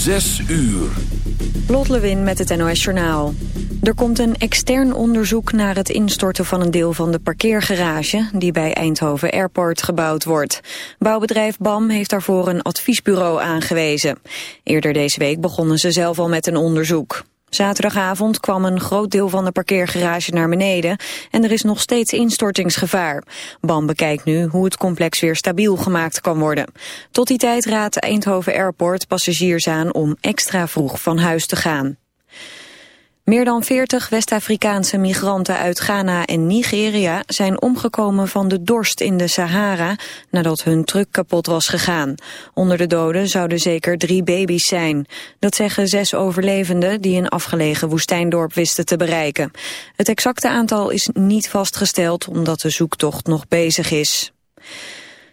Zes uur. Lot Lewin met het NOS Journaal. Er komt een extern onderzoek naar het instorten van een deel van de parkeergarage... die bij Eindhoven Airport gebouwd wordt. Bouwbedrijf BAM heeft daarvoor een adviesbureau aangewezen. Eerder deze week begonnen ze zelf al met een onderzoek. Zaterdagavond kwam een groot deel van de parkeergarage naar beneden en er is nog steeds instortingsgevaar. BAM bekijkt nu hoe het complex weer stabiel gemaakt kan worden. Tot die tijd raadt Eindhoven Airport passagiers aan om extra vroeg van huis te gaan. Meer dan 40 West-Afrikaanse migranten uit Ghana en Nigeria zijn omgekomen van de dorst in de Sahara nadat hun truck kapot was gegaan. Onder de doden zouden zeker drie baby's zijn. Dat zeggen zes overlevenden die een afgelegen woestijndorp wisten te bereiken. Het exacte aantal is niet vastgesteld omdat de zoektocht nog bezig is.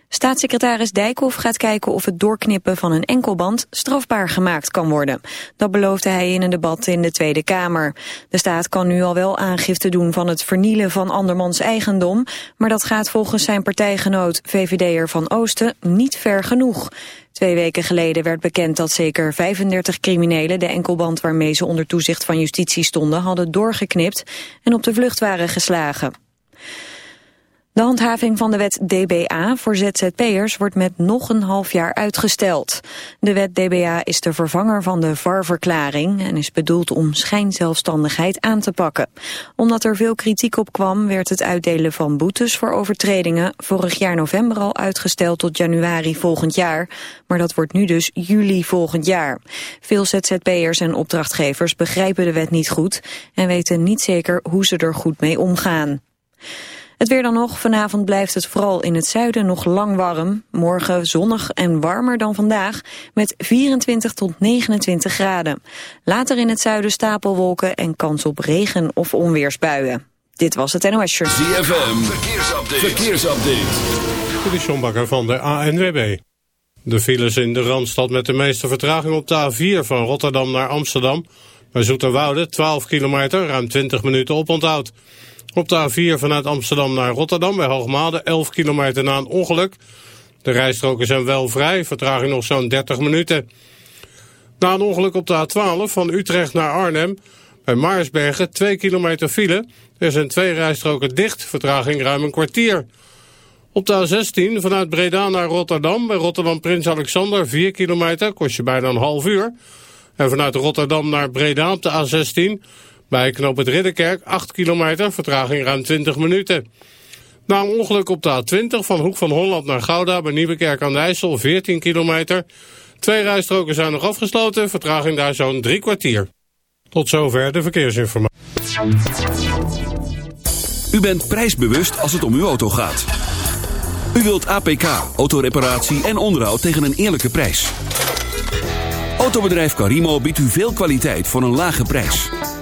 Staatssecretaris Dijkhoff gaat kijken of het doorknippen van een enkelband strafbaar gemaakt kan worden. Dat beloofde hij in een debat in de Tweede Kamer. De staat kan nu al wel aangifte doen van het vernielen van andermans eigendom, maar dat gaat volgens zijn partijgenoot VVD'er Van Oosten niet ver genoeg. Twee weken geleden werd bekend dat zeker 35 criminelen de enkelband waarmee ze onder toezicht van justitie stonden hadden doorgeknipt en op de vlucht waren geslagen. De handhaving van de wet DBA voor ZZP'ers wordt met nog een half jaar uitgesteld. De wet DBA is de vervanger van de VAR-verklaring en is bedoeld om schijnzelfstandigheid aan te pakken. Omdat er veel kritiek op kwam, werd het uitdelen van boetes voor overtredingen vorig jaar november al uitgesteld tot januari volgend jaar. Maar dat wordt nu dus juli volgend jaar. Veel ZZP'ers en opdrachtgevers begrijpen de wet niet goed en weten niet zeker hoe ze er goed mee omgaan. Het weer dan nog. Vanavond blijft het vooral in het zuiden nog lang warm. Morgen zonnig en warmer dan vandaag met 24 tot 29 graden. Later in het zuiden stapelwolken en kans op regen- of onweersbuien. Dit was het NOS Shirt. ZFM, verkeersupdate. verkeersupdate. De Sjombakker van de ANWB. De files in de Randstad met de meeste vertraging op de A4 van Rotterdam naar Amsterdam. Bij Zoeterwoude 12 kilometer, ruim 20 minuten oponthoud. Op de A4 vanuit Amsterdam naar Rotterdam bij Hoogmade 11 kilometer na een ongeluk. De rijstroken zijn wel vrij, vertraging nog zo'n 30 minuten. Na een ongeluk op de A12 van Utrecht naar Arnhem bij Maarsbergen 2 kilometer file. Er zijn twee rijstroken dicht, vertraging ruim een kwartier. Op de A16 vanuit Breda naar Rotterdam bij Rotterdam Prins Alexander 4 kilometer, kost je bijna een half uur. En vanuit Rotterdam naar Breda op de A16 bij knoop het Ridderkerk 8 kilometer, vertraging ruim 20 minuten. Na een ongeluk op de A20 van Hoek van Holland naar Gouda bij Nieuwekerk aan de IJssel 14 kilometer. Twee rijstroken zijn nog afgesloten, vertraging daar zo'n drie kwartier. Tot zover de verkeersinformatie. U bent prijsbewust als het om uw auto gaat. U wilt APK, autoreparatie en onderhoud tegen een eerlijke prijs. Autobedrijf Carimo biedt u veel kwaliteit voor een lage prijs.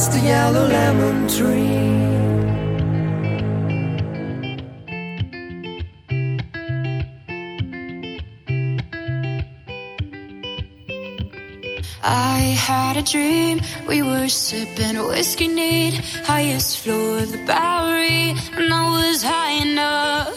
just a yellow lemon tree. I had a dream. We were sipping whiskey neat, highest floor of the Bowery, and I was high enough.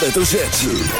Hoofdletter Z.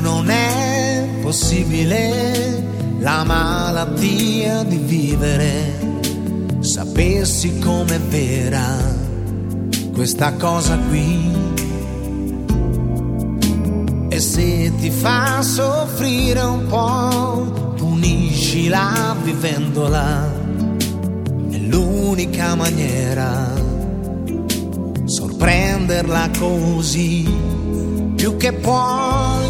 non è possibile, la malattia di vivere, sapessi com'è vera questa cosa qui. E se ti fa soffrire un po', puniscila vivendola. È l'unica maniera sorprenderla così. Più che puoi,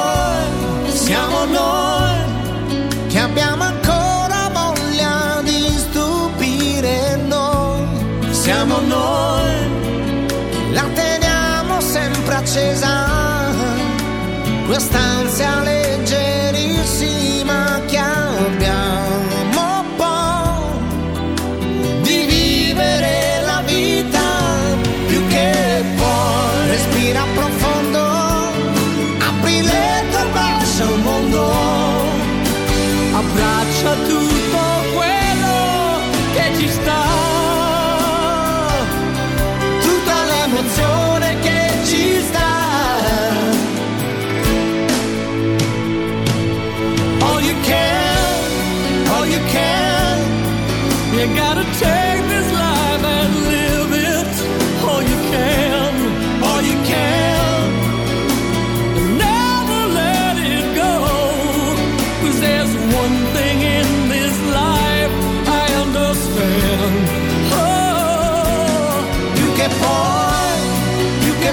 due stanze alle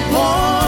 più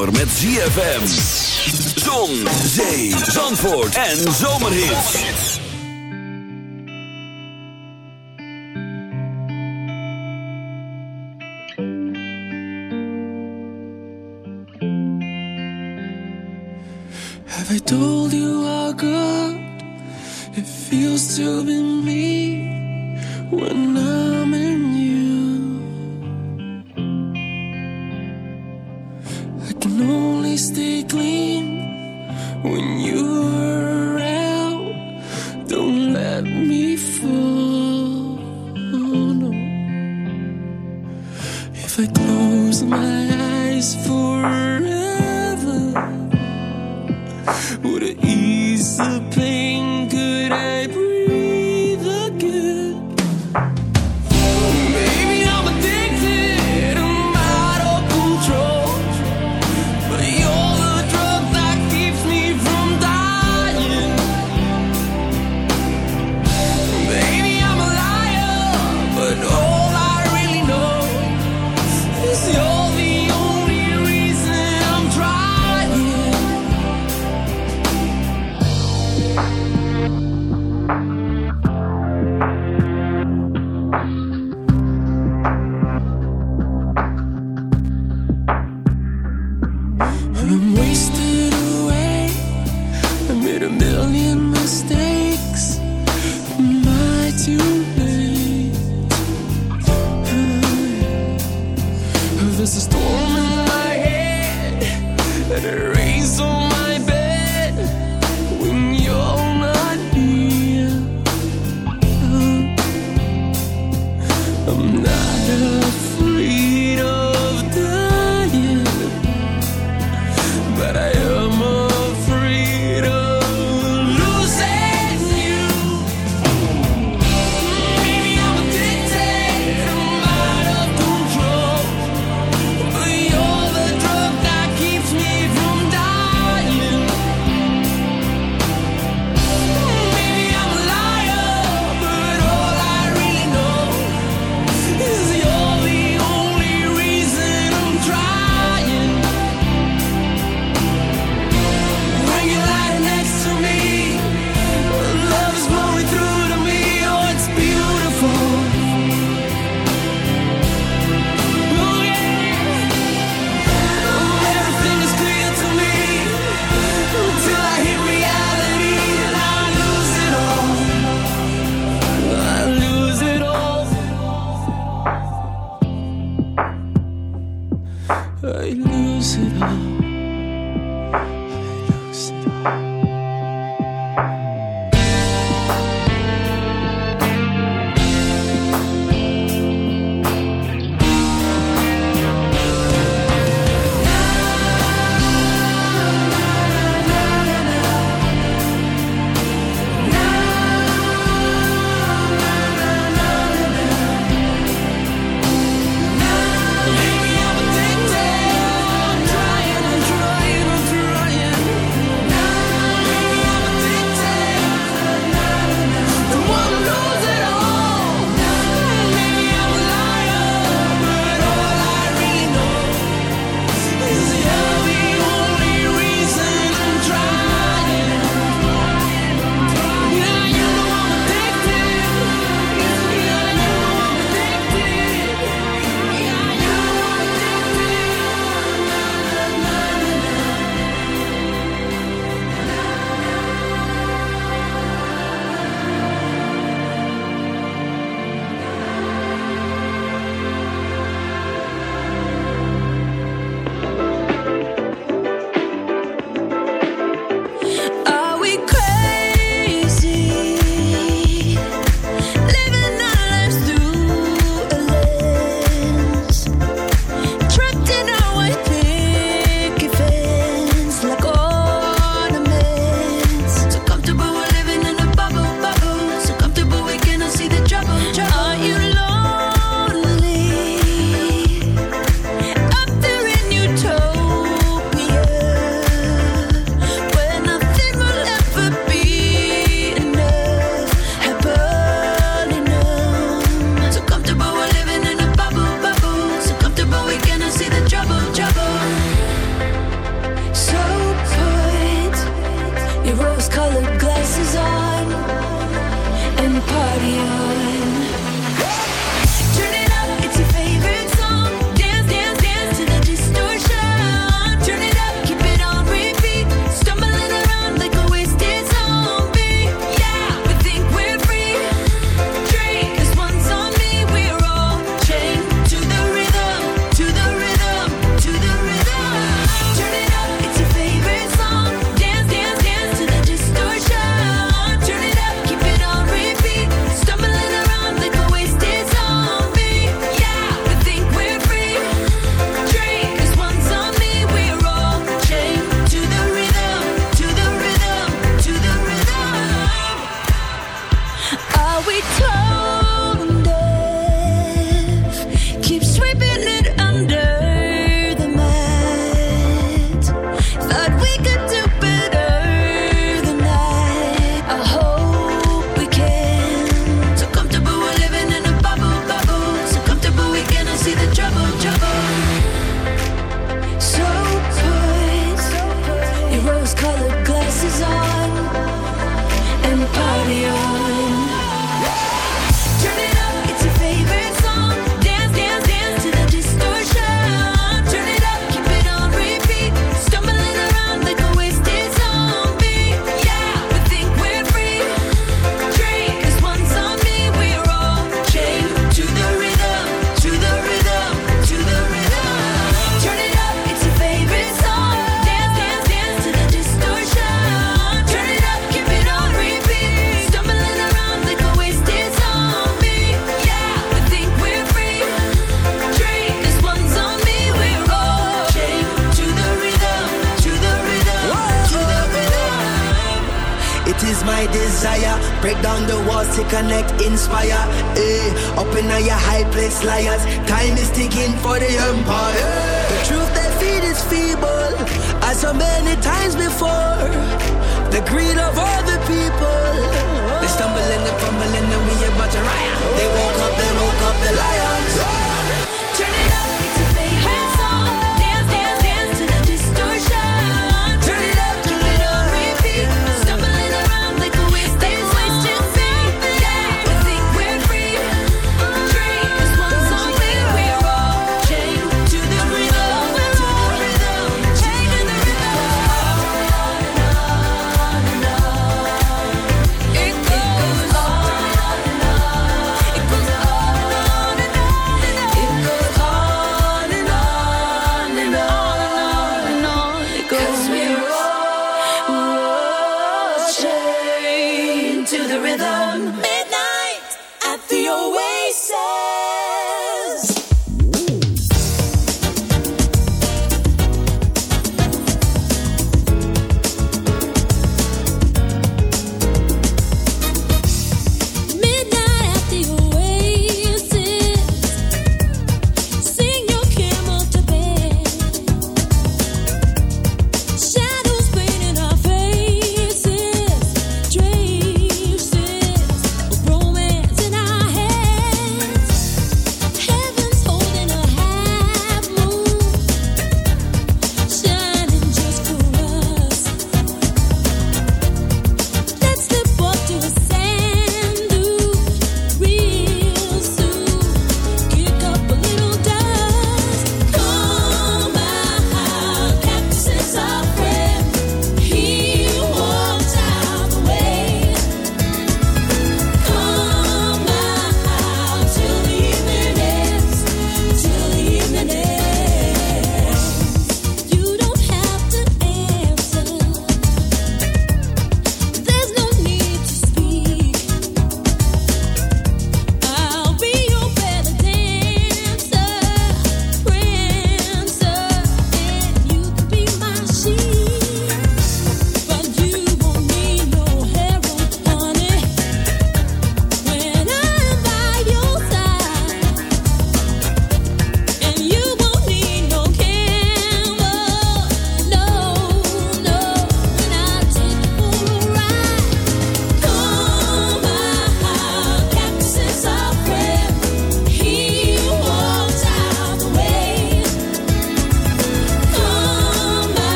zomer met ZFM. Zon, zee, zandvoort en zomerhits. Have I told you how good it feels to be me when I'm I can only stay clean when you're around. Don't let me fall. No. If I close my eyes forever. Would it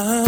Oh,